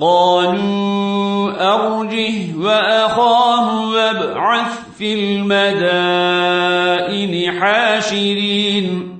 قالوا أرجه وأخاه وابعث في المدائن حاشرين.